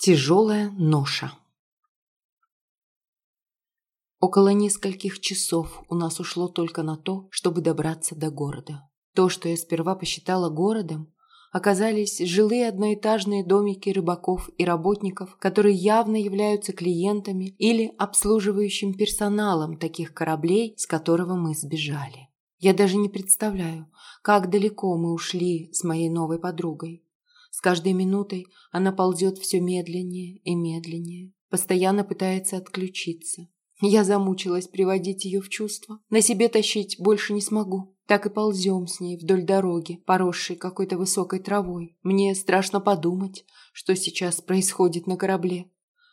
Тяжелая ноша. Около нескольких часов у нас ушло только на то, чтобы добраться до города. То, что я сперва посчитала городом, оказались жилые одноэтажные домики рыбаков и работников, которые явно являются клиентами или обслуживающим персоналом таких кораблей, с которого мы сбежали. Я даже не представляю, как далеко мы ушли с моей новой подругой. С каждой минутой она ползет все медленнее и медленнее, постоянно пытается отключиться. Я замучилась приводить ее в чувство. На себе тащить больше не смогу. Так и ползем с ней вдоль дороги, поросшей какой-то высокой травой. Мне страшно подумать, что сейчас происходит на корабле.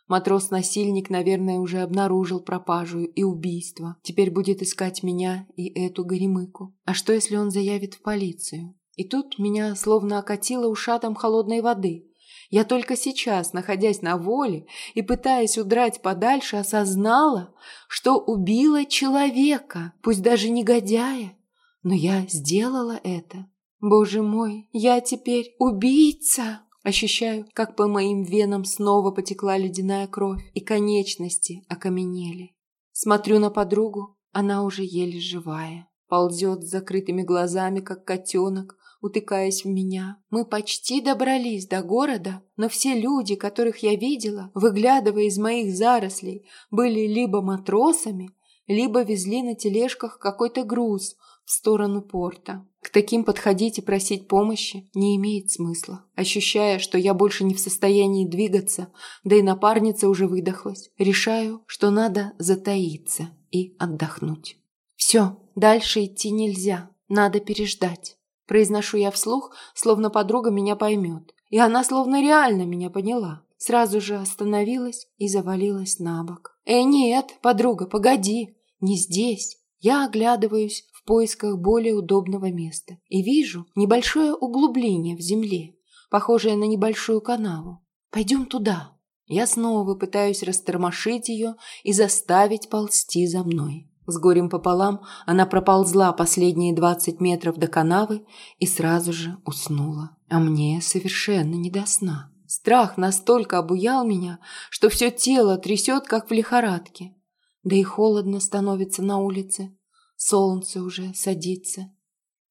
Матрос-насильник, наверное, уже обнаружил пропажу и убийство. Теперь будет искать меня и эту горемыку. А что, если он заявит в полицию? И тут меня словно окатило ушатом холодной воды. Я только сейчас, находясь на воле и пытаясь удрать подальше, осознала, что убила человека, пусть даже негодяя. Но я сделала это. Боже мой, я теперь убийца! Ощущаю, как по моим венам снова потекла ледяная кровь, и конечности окаменели. Смотрю на подругу, она уже еле живая. Ползет с закрытыми глазами, как котенок, утыкаясь в меня. Мы почти добрались до города, но все люди, которых я видела, выглядывая из моих зарослей, были либо матросами, либо везли на тележках какой-то груз в сторону порта. К таким подходить и просить помощи не имеет смысла. Ощущая, что я больше не в состоянии двигаться, да и напарница уже выдохлась, решаю, что надо затаиться и отдохнуть. Все, дальше идти нельзя, надо переждать. Произношу я вслух, словно подруга меня поймет. И она словно реально меня поняла. Сразу же остановилась и завалилась на бок. «Эй, нет, подруга, погоди, не здесь». Я оглядываюсь в поисках более удобного места и вижу небольшое углубление в земле, похожее на небольшую канаву. «Пойдем туда». Я снова пытаюсь растормошить ее и заставить ползти за мной. С горем пополам она проползла последние двадцать метров до канавы и сразу же уснула. А мне совершенно не до сна. Страх настолько обуял меня, что все тело трясет, как в лихорадке. Да и холодно становится на улице. Солнце уже садится.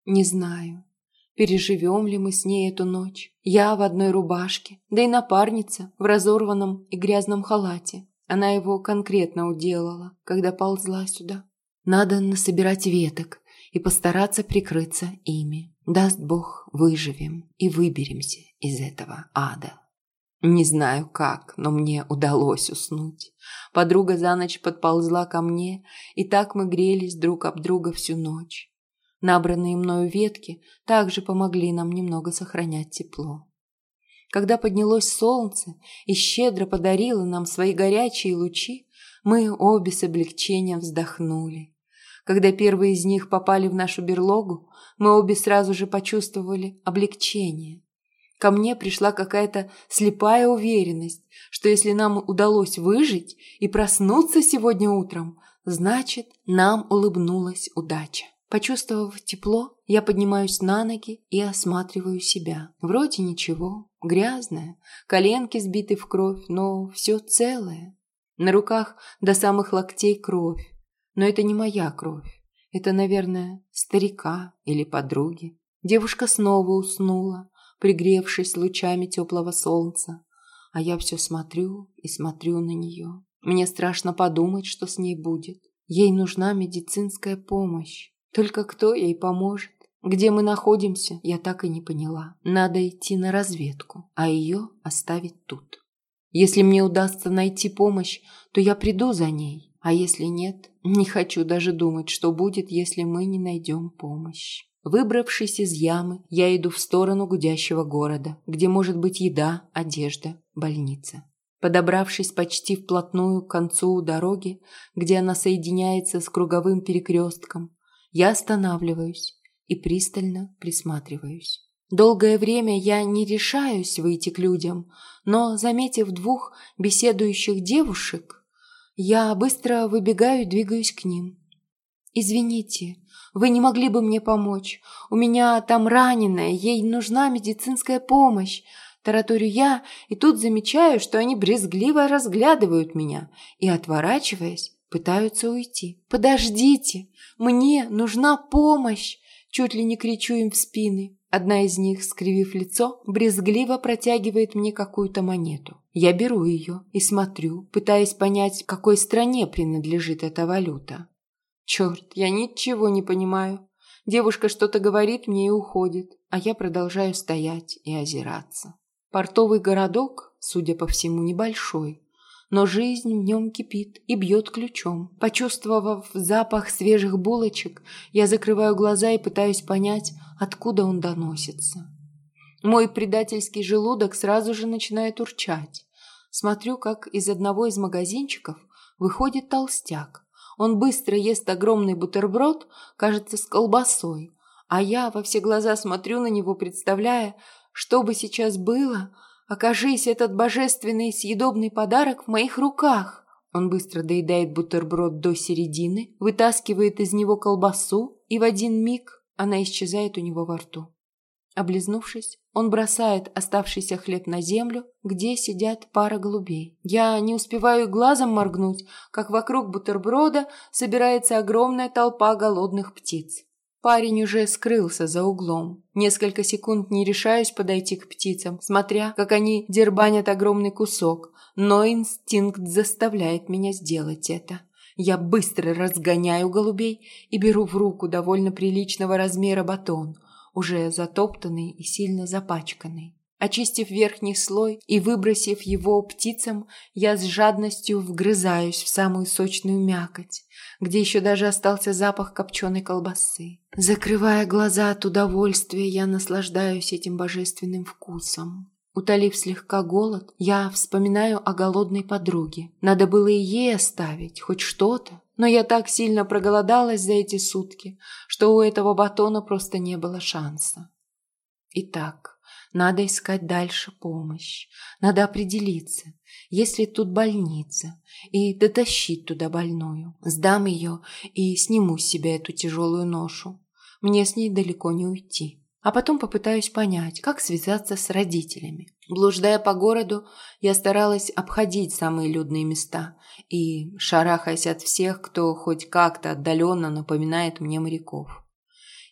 Не знаю, переживем ли мы с ней эту ночь. Я в одной рубашке, да и напарница в разорванном и грязном халате. Она его конкретно уделала, когда ползла сюда. Надо насобирать веток и постараться прикрыться ими. Даст Бог, выживем и выберемся из этого ада. Не знаю как, но мне удалось уснуть. Подруга за ночь подползла ко мне, и так мы грелись друг об друга всю ночь. Набранные мною ветки также помогли нам немного сохранять тепло. Когда поднялось солнце и щедро подарило нам свои горячие лучи, мы обе с облегчением вздохнули. Когда первые из них попали в нашу берлогу, мы обе сразу же почувствовали облегчение. Ко мне пришла какая-то слепая уверенность, что если нам удалось выжить и проснуться сегодня утром, значит, нам улыбнулась удача. Почувствовав тепло, я поднимаюсь на ноги и осматриваю себя. Вроде ничего, грязная, коленки сбиты в кровь, но все целое. На руках до самых локтей кровь. Но это не моя кровь. Это, наверное, старика или подруги. Девушка снова уснула, пригревшись лучами теплого солнца. А я все смотрю и смотрю на нее. Мне страшно подумать, что с ней будет. Ей нужна медицинская помощь. Только кто ей поможет? Где мы находимся, я так и не поняла. Надо идти на разведку, а ее оставить тут. Если мне удастся найти помощь, то я приду за ней. А если нет, не хочу даже думать, что будет, если мы не найдем помощь. Выбравшись из ямы, я иду в сторону гудящего города, где может быть еда, одежда, больница. Подобравшись почти вплотную к концу дороги, где она соединяется с круговым перекрестком, я останавливаюсь и пристально присматриваюсь. Долгое время я не решаюсь выйти к людям, но, заметив двух беседующих девушек, я быстро выбегаю и двигаюсь к ним. «Извините, вы не могли бы мне помочь? У меня там раненая, ей нужна медицинская помощь. Тараторю я, и тут замечаю, что они брезгливо разглядывают меня и, отворачиваясь, пытаются уйти. «Подождите! Мне нужна помощь!» Чуть ли не кричу им в спины. Одна из них, скривив лицо, брезгливо протягивает мне какую-то монету. Я беру ее и смотрю, пытаясь понять, какой стране принадлежит эта валюта. Черт, я ничего не понимаю. Девушка что-то говорит мне и уходит, а я продолжаю стоять и озираться. Портовый городок, судя по всему, небольшой, но жизнь в нем кипит и бьет ключом. Почувствовав запах свежих булочек, я закрываю глаза и пытаюсь понять, откуда он доносится. Мой предательский желудок сразу же начинает урчать. Смотрю, как из одного из магазинчиков выходит толстяк. Он быстро ест огромный бутерброд, кажется, с колбасой, а я во все глаза смотрю на него, представляя, что бы сейчас было, окажись этот божественный съедобный подарок в моих руках. Он быстро доедает бутерброд до середины, вытаскивает из него колбасу, и в один миг она исчезает у него во рту. Облизнувшись, он бросает оставшийся хлеб на землю, где сидят пара голубей. Я не успеваю глазом моргнуть, как вокруг бутерброда собирается огромная толпа голодных птиц. Парень уже скрылся за углом. Несколько секунд не решаюсь подойти к птицам, смотря, как они дербанят огромный кусок, но инстинкт заставляет меня сделать это. Я быстро разгоняю голубей и беру в руку довольно приличного размера батон, уже затоптанный и сильно запачканный. Очистив верхний слой и выбросив его птицам, я с жадностью вгрызаюсь в самую сочную мякоть, где еще даже остался запах копченой колбасы. Закрывая глаза от удовольствия, я наслаждаюсь этим божественным вкусом. Утолив слегка голод, я вспоминаю о голодной подруге. Надо было и ей оставить хоть что-то. Но я так сильно проголодалась за эти сутки, что у этого батона просто не было шанса. Итак, надо искать дальше помощь. Надо определиться, есть ли тут больница, и дотащить туда больную. Сдам ее и сниму с себя эту тяжелую ношу. Мне с ней далеко не уйти. А потом попытаюсь понять, как связаться с родителями. Блуждая по городу, я старалась обходить самые людные места и шарахаясь от всех, кто хоть как-то отдаленно напоминает мне моряков.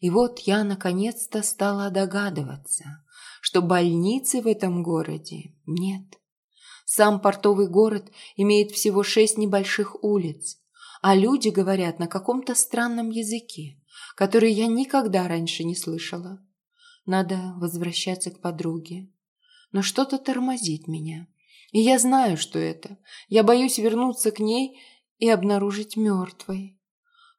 И вот я наконец-то стала догадываться, что больницы в этом городе нет. Сам портовый город имеет всего шесть небольших улиц, а люди говорят на каком-то странном языке, который я никогда раньше не слышала. Надо возвращаться к подруге. Но что-то тормозит меня. И я знаю, что это. Я боюсь вернуться к ней и обнаружить мертвой.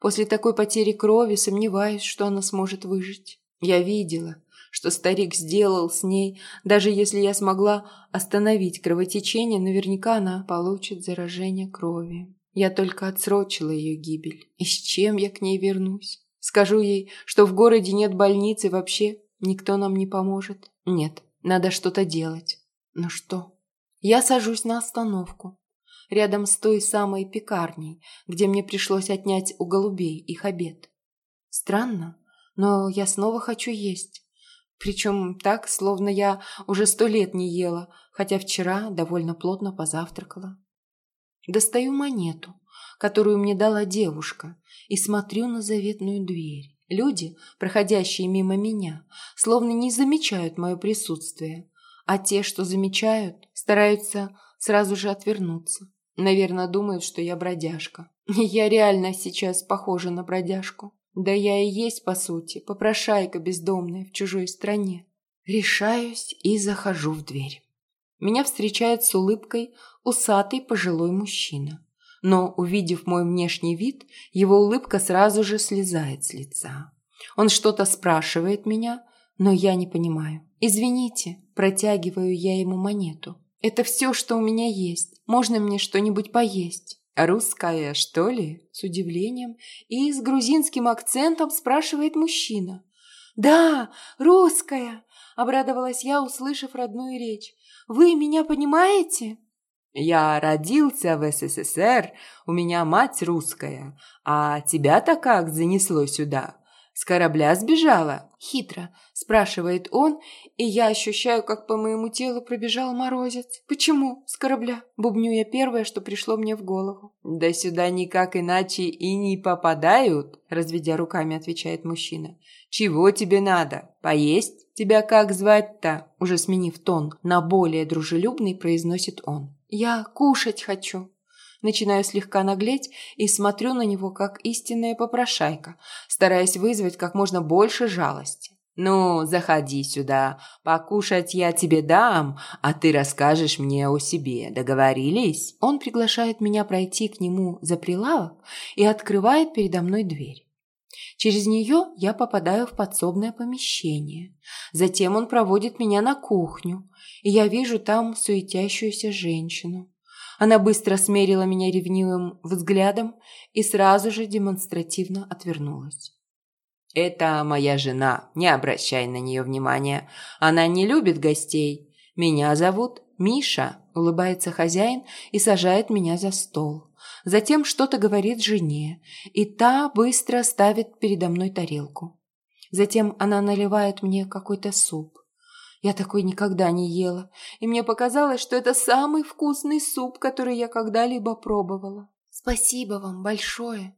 После такой потери крови сомневаюсь, что она сможет выжить. Я видела, что старик сделал с ней. Даже если я смогла остановить кровотечение, наверняка она получит заражение крови. Я только отсрочила ее гибель. И с чем я к ней вернусь? Скажу ей, что в городе нет больницы вообще Никто нам не поможет. Нет, надо что-то делать. Но что? Я сажусь на остановку. Рядом с той самой пекарней, где мне пришлось отнять у голубей их обед. Странно, но я снова хочу есть. Причем так, словно я уже сто лет не ела, хотя вчера довольно плотно позавтракала. Достаю монету, которую мне дала девушка, и смотрю на заветную дверь. Люди, проходящие мимо меня, словно не замечают мое присутствие, а те, что замечают, стараются сразу же отвернуться. Наверное, думают, что я бродяжка. Я реально сейчас похожа на бродяжку. Да я и есть, по сути, попрошайка бездомная в чужой стране. Решаюсь и захожу в дверь. Меня встречает с улыбкой усатый пожилой мужчина но, увидев мой внешний вид, его улыбка сразу же слезает с лица. Он что-то спрашивает меня, но я не понимаю. «Извините», протягиваю я ему монету. «Это все, что у меня есть. Можно мне что-нибудь поесть?» «Русская, что ли?» С удивлением и с грузинским акцентом спрашивает мужчина. «Да, русская!» – обрадовалась я, услышав родную речь. «Вы меня понимаете?» Я родился в СССР, у меня мать русская, а тебя-то как занесло сюда? С корабля сбежала?» Хитро спрашивает он, и я ощущаю, как по моему телу пробежал морозец. Почему с корабля? Бубню я первое, что пришло мне в голову. «Да сюда никак иначе и не попадают», – разведя руками, отвечает мужчина. «Чего тебе надо? Поесть? Тебя как звать-то?» Уже сменив тон на более дружелюбный, произносит он. «Я кушать хочу». Начинаю слегка наглеть и смотрю на него, как истинная попрошайка, стараясь вызвать как можно больше жалости. «Ну, заходи сюда. Покушать я тебе дам, а ты расскажешь мне о себе. Договорились?» Он приглашает меня пройти к нему за прилавок и открывает передо мной дверь. Через нее я попадаю в подсобное помещение. Затем он проводит меня на кухню, и я вижу там суетящуюся женщину. Она быстро смерила меня ревнивым взглядом и сразу же демонстративно отвернулась. «Это моя жена, не обращай на нее внимания. Она не любит гостей. Меня зовут Миша», – улыбается хозяин и сажает меня за стол. Затем что-то говорит жене, и та быстро ставит передо мной тарелку. Затем она наливает мне какой-то суп. Я такой никогда не ела, и мне показалось, что это самый вкусный суп, который я когда-либо пробовала. Спасибо вам большое.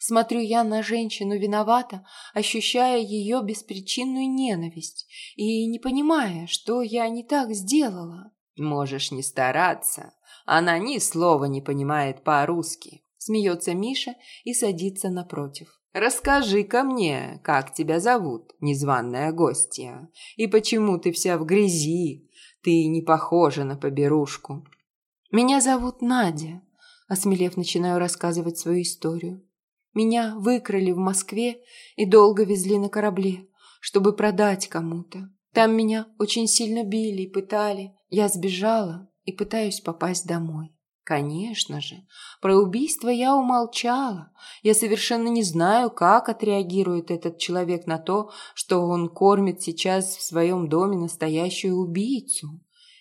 Смотрю я на женщину виновата, ощущая ее беспричинную ненависть и не понимая, что я не так сделала. Можешь не стараться. Она ни слова не понимает по-русски. Смеется Миша и садится напротив. «Расскажи-ка мне, как тебя зовут, незваная гостья, и почему ты вся в грязи? Ты не похожа на поберушку». «Меня зовут Надя», – осмелев начинаю рассказывать свою историю. «Меня выкрали в Москве и долго везли на корабле, чтобы продать кому-то. Там меня очень сильно били и пытали. Я сбежала и пытаюсь попасть домой. Конечно же, про убийство я умолчала. Я совершенно не знаю, как отреагирует этот человек на то, что он кормит сейчас в своем доме настоящую убийцу.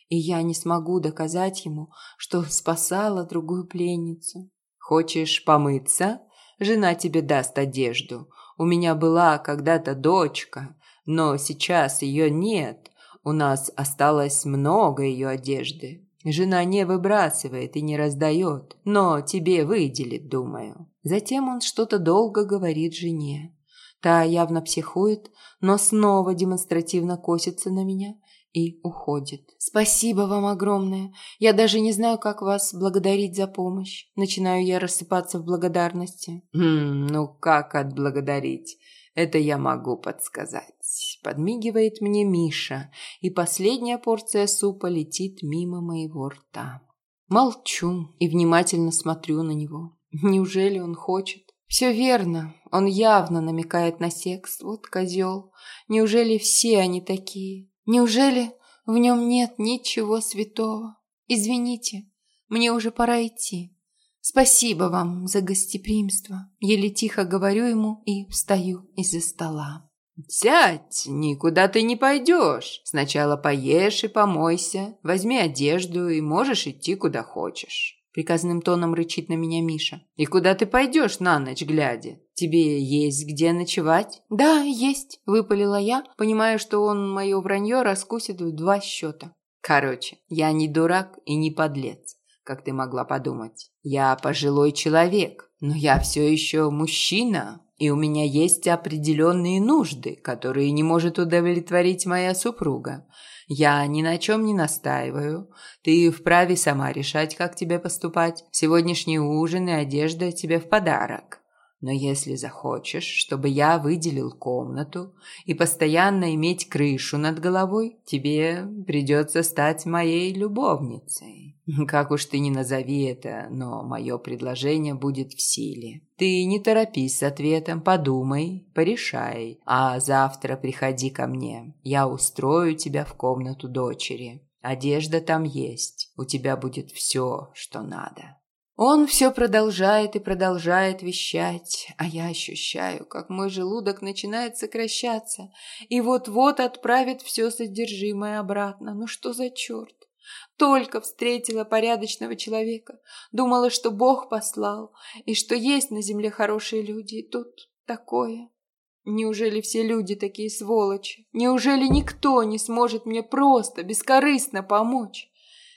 И я не смогу доказать ему, что спасала другую пленницу. Хочешь помыться? Жена тебе даст одежду. У меня была когда-то дочка, но сейчас ее нет. У нас осталось много ее одежды. Жена не выбрасывает и не раздает, но тебе выделит, думаю. Затем он что-то долго говорит жене. Та явно психует, но снова демонстративно косится на меня и уходит. «Спасибо вам огромное. Я даже не знаю, как вас благодарить за помощь». Начинаю я рассыпаться в благодарности. «Хм, ну как отблагодарить? Это я могу подсказать. Подмигивает мне Миша, и последняя порция супа летит мимо моего рта. Молчу и внимательно смотрю на него. Неужели он хочет? Все верно, он явно намекает на секс. Вот козел. Неужели все они такие? Неужели в нем нет ничего святого? Извините, мне уже пора идти. «Спасибо вам за гостеприимство», – еле тихо говорю ему и встаю из-за стола. «Сядь, никуда ты не пойдешь. Сначала поешь и помойся, возьми одежду и можешь идти куда хочешь». Приказным тоном рычит на меня Миша. «И куда ты пойдешь на ночь глядя? Тебе есть где ночевать?» «Да, есть», – выпалила я, понимая, что он мое вранье раскусит в два счета. «Короче, я не дурак и не подлец как ты могла подумать. Я пожилой человек, но я все еще мужчина, и у меня есть определенные нужды, которые не может удовлетворить моя супруга. Я ни на чем не настаиваю. Ты вправе сама решать, как тебе поступать. Сегодняшний ужин и одежда тебе в подарок. Но если захочешь, чтобы я выделил комнату и постоянно иметь крышу над головой, тебе придется стать моей любовницей. Как уж ты ни назови это, но мое предложение будет в силе. Ты не торопись с ответом, подумай, порешай, а завтра приходи ко мне. Я устрою тебя в комнату дочери. Одежда там есть, у тебя будет все, что надо. Он все продолжает и продолжает вещать, а я ощущаю, как мой желудок начинает сокращаться и вот-вот отправит все содержимое обратно. Ну что за черт? Только встретила порядочного человека, думала, что Бог послал и что есть на земле хорошие люди, и тут такое. Неужели все люди такие сволочи? Неужели никто не сможет мне просто, бескорыстно помочь?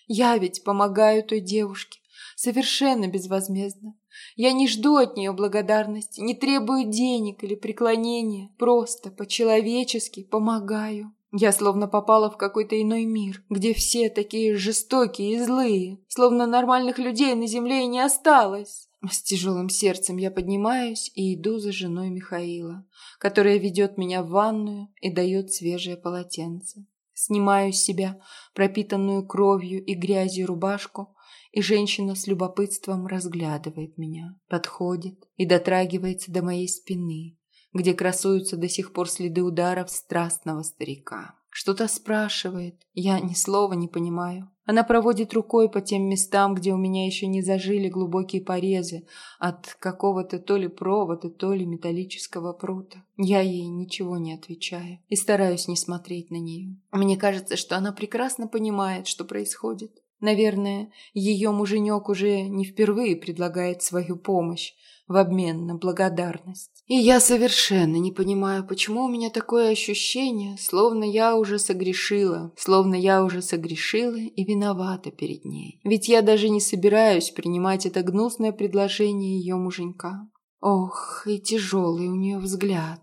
Я ведь помогаю той девушке, совершенно безвозмездно. Я не жду от нее благодарности, не требую денег или преклонения, просто по-человечески помогаю. Я словно попала в какой-то иной мир, где все такие жестокие и злые, словно нормальных людей на земле и не осталось. С тяжелым сердцем я поднимаюсь и иду за женой Михаила, которая ведет меня в ванную и дает свежее полотенце. Снимаю с себя пропитанную кровью и грязью рубашку, и женщина с любопытством разглядывает меня, подходит и дотрагивается до моей спины, где красуются до сих пор следы ударов страстного старика. Что-то спрашивает, я ни слова не понимаю. Она проводит рукой по тем местам, где у меня еще не зажили глубокие порезы от какого-то то ли провода, то ли металлического прута. Я ей ничего не отвечаю и стараюсь не смотреть на нее. Мне кажется, что она прекрасно понимает, что происходит. Наверное, ее муженек уже не впервые предлагает свою помощь в обмен на благодарность. И я совершенно не понимаю, почему у меня такое ощущение, словно я уже согрешила, словно я уже согрешила и виновата перед ней. Ведь я даже не собираюсь принимать это гнусное предложение ее муженька. Ох, и тяжелый у нее взгляд.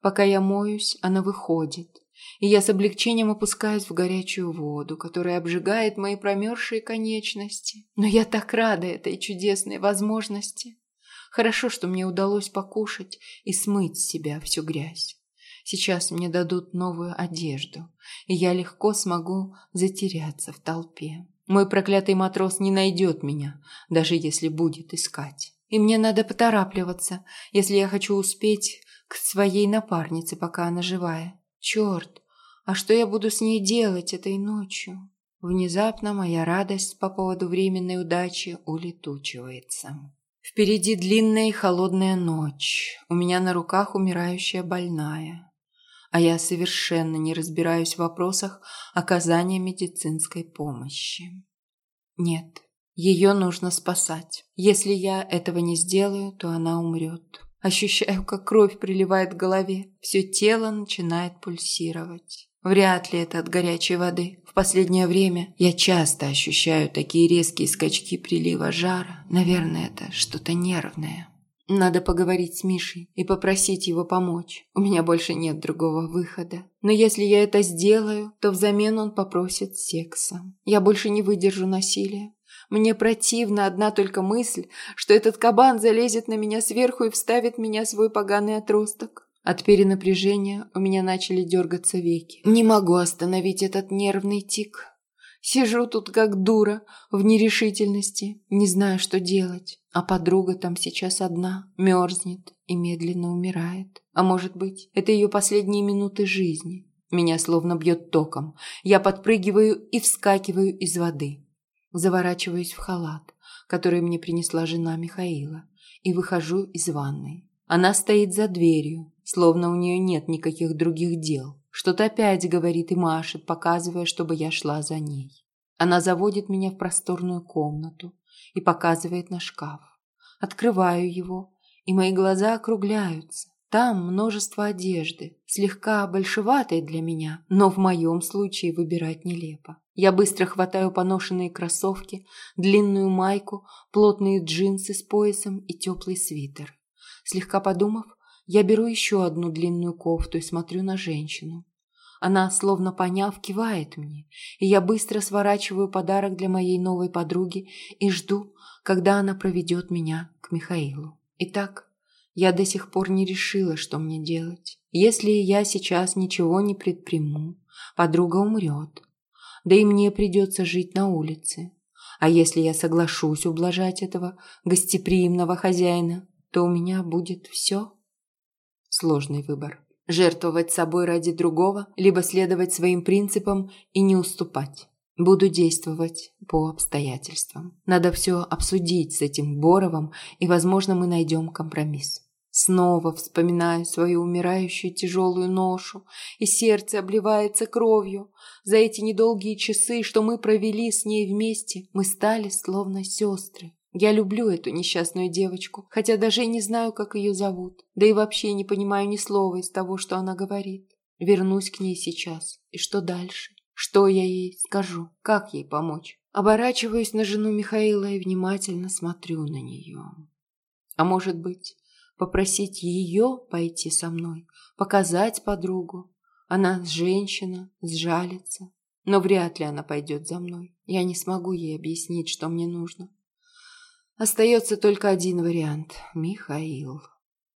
Пока я моюсь, она выходит, и я с облегчением опускаюсь в горячую воду, которая обжигает мои промерзшие конечности. Но я так рада этой чудесной возможности. Хорошо, что мне удалось покушать и смыть с себя всю грязь. Сейчас мне дадут новую одежду, и я легко смогу затеряться в толпе. Мой проклятый матрос не найдет меня, даже если будет искать. И мне надо поторапливаться, если я хочу успеть к своей напарнице, пока она живая. Черт, а что я буду с ней делать этой ночью? Внезапно моя радость по поводу временной удачи улетучивается. Впереди длинная и холодная ночь. У меня на руках умирающая больная. А я совершенно не разбираюсь в вопросах оказания медицинской помощи. Нет, ее нужно спасать. Если я этого не сделаю, то она умрет. Ощущаю, как кровь приливает к голове. Все тело начинает пульсировать. Вряд ли это от горячей воды. В последнее время я часто ощущаю такие резкие скачки прилива жара. Наверное, это что-то нервное. Надо поговорить с Мишей и попросить его помочь. У меня больше нет другого выхода. Но если я это сделаю, то взамен он попросит секса. Я больше не выдержу насилия. Мне противна одна только мысль, что этот кабан залезет на меня сверху и вставит меня свой поганый отросток. От перенапряжения у меня начали дергаться веки. Не могу остановить этот нервный тик. Сижу тут как дура, в нерешительности, не знаю, что делать. А подруга там сейчас одна, мерзнет и медленно умирает. А может быть, это ее последние минуты жизни. Меня словно бьет током. Я подпрыгиваю и вскакиваю из воды. Заворачиваюсь в халат, который мне принесла жена Михаила, и выхожу из ванной. Она стоит за дверью, словно у нее нет никаких других дел. Что-то опять говорит и машет, показывая, чтобы я шла за ней. Она заводит меня в просторную комнату и показывает на шкаф. Открываю его, и мои глаза округляются. Там множество одежды, слегка большеватой для меня, но в моем случае выбирать нелепо. Я быстро хватаю поношенные кроссовки, длинную майку, плотные джинсы с поясом и теплый свитер. Слегка подумав, я беру еще одну длинную кофту и смотрю на женщину. Она, словно поняв, кивает мне, и я быстро сворачиваю подарок для моей новой подруги и жду, когда она проведет меня к Михаилу. Итак, я до сих пор не решила, что мне делать. Если я сейчас ничего не предприму, подруга умрет. Да и мне придется жить на улице. А если я соглашусь ублажать этого гостеприимного хозяина, то у меня будет все Сложный выбор. Жертвовать собой ради другого, либо следовать своим принципам и не уступать. Буду действовать по обстоятельствам. Надо все обсудить с этим Боровым, и, возможно, мы найдем компромисс. Снова вспоминаю свою умирающую тяжелую ношу, и сердце обливается кровью. За эти недолгие часы, что мы провели с ней вместе, мы стали словно сестры. Я люблю эту несчастную девочку, хотя даже и не знаю, как ее зовут. Да и вообще не понимаю ни слова из того, что она говорит. Вернусь к ней сейчас. И что дальше? Что я ей скажу? Как ей помочь? Оборачиваюсь на жену Михаила и внимательно смотрю на нее. А может быть, попросить ее пойти со мной, показать подругу? Она женщина, сжалится. Но вряд ли она пойдет за мной. Я не смогу ей объяснить, что мне нужно. Остается только один вариант – Михаил.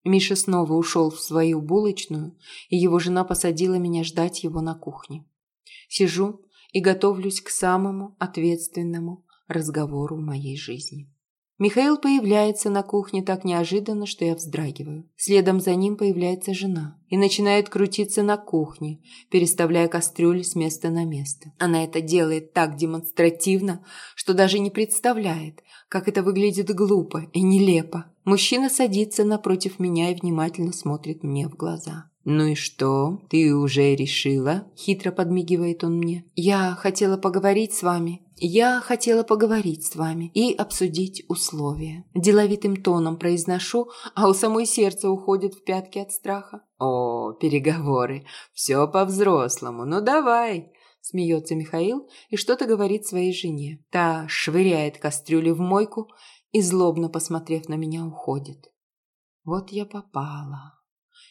Миша снова ушел в свою булочную, и его жена посадила меня ждать его на кухне. Сижу и готовлюсь к самому ответственному разговору в моей жизни. Михаил появляется на кухне так неожиданно, что я вздрагиваю. Следом за ним появляется жена и начинает крутиться на кухне, переставляя кастрюли с места на место. Она это делает так демонстративно, что даже не представляет, как это выглядит глупо и нелепо. Мужчина садится напротив меня и внимательно смотрит мне в глаза. «Ну и что? Ты уже решила?» – хитро подмигивает он мне. «Я хотела поговорить с вами. Я хотела поговорить с вами и обсудить условия». Деловитым тоном произношу, а у самой сердце уходит в пятки от страха. «О, переговоры. Все по-взрослому. Ну давай!» Смеется Михаил и что-то говорит своей жене. Та швыряет кастрюлю в мойку и, злобно посмотрев на меня, уходит. Вот я попала.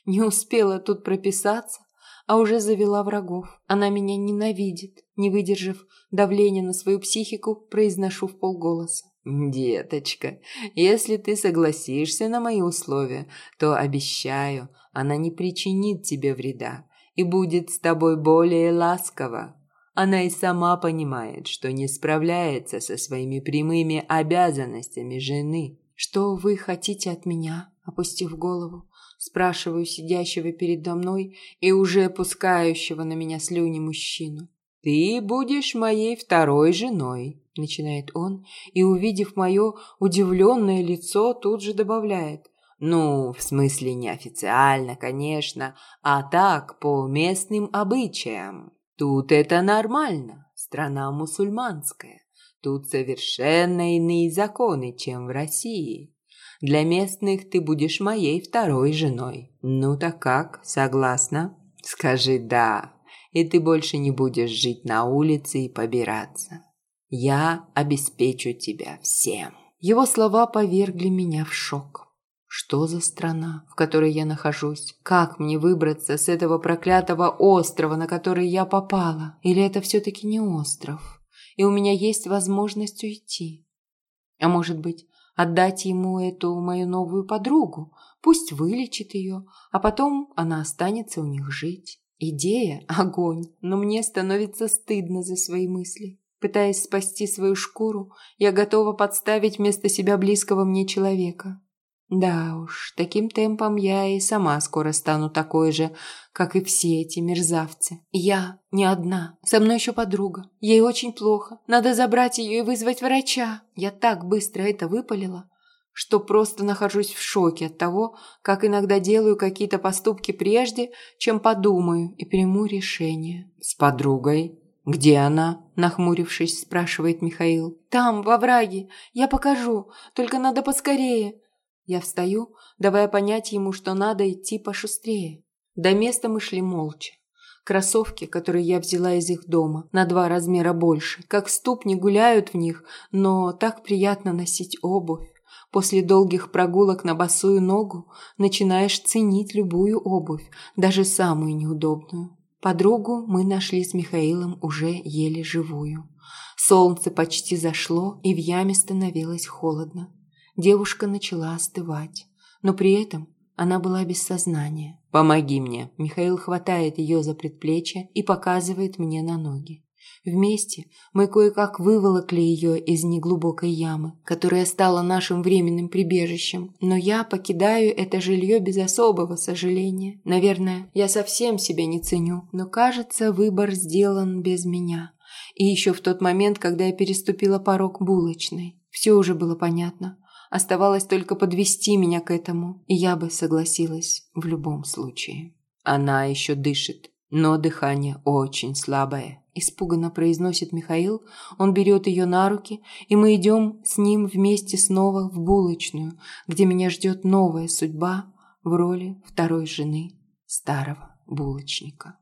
Не успела тут прописаться, а уже завела врагов. Она меня ненавидит. Не выдержав давления на свою психику, произношу в полголоса. «Деточка, если ты согласишься на мои условия, то, обещаю, она не причинит тебе вреда и будет с тобой более ласково. Она и сама понимает, что не справляется со своими прямыми обязанностями жены. «Что вы хотите от меня?» Опустив голову, спрашиваю сидящего передо мной и уже опускающего на меня слюни мужчину. «Ты будешь моей второй женой», – начинает он, и, увидев мое удивленное лицо, тут же добавляет. «Ну, в смысле неофициально, конечно, а так, по местным обычаям». Тут это нормально, страна мусульманская. Тут совершенно иные законы, чем в России. Для местных ты будешь моей второй женой. Ну так как, согласна? Скажи «да», и ты больше не будешь жить на улице и побираться. Я обеспечу тебя всем. Его слова повергли меня в шок. Что за страна, в которой я нахожусь? Как мне выбраться с этого проклятого острова, на который я попала? Или это все-таки не остров? И у меня есть возможность уйти? А может быть, отдать ему эту мою новую подругу? Пусть вылечит ее, а потом она останется у них жить. Идея – огонь, но мне становится стыдно за свои мысли. Пытаясь спасти свою шкуру, я готова подставить вместо себя близкого мне человека. Да уж, таким темпом я и сама скоро стану такой же, как и все эти мерзавцы. Я не одна, со мной еще подруга. Ей очень плохо, надо забрать ее и вызвать врача. Я так быстро это выпалила, что просто нахожусь в шоке от того, как иногда делаю какие-то поступки прежде, чем подумаю и приму решение. С подругой? Где она? Нахмурившись, спрашивает Михаил. Там, во враге. Я покажу, только надо поскорее. Я встаю, давая понять ему, что надо идти пошустрее. До места мы шли молча. Кроссовки, которые я взяла из их дома, на два размера больше. Как ступни гуляют в них, но так приятно носить обувь. После долгих прогулок на босую ногу начинаешь ценить любую обувь, даже самую неудобную. Подругу мы нашли с Михаилом уже еле живую. Солнце почти зашло, и в яме становилось холодно. Девушка начала остывать, но при этом она была без сознания. «Помоги мне!» Михаил хватает ее за предплечье и показывает мне на ноги. Вместе мы кое-как выволокли ее из неглубокой ямы, которая стала нашим временным прибежищем, но я покидаю это жилье без особого сожаления. Наверное, я совсем себя не ценю, но кажется, выбор сделан без меня. И еще в тот момент, когда я переступила порог булочной, все уже было понятно. Оставалось только подвести меня к этому, и я бы согласилась в любом случае. Она еще дышит, но дыхание очень слабое. испуганно произносит Михаил. Он берет ее на руки, и мы идем с ним вместе снова в булочную, где меня ждет новая судьба в роли второй жены старого булочника.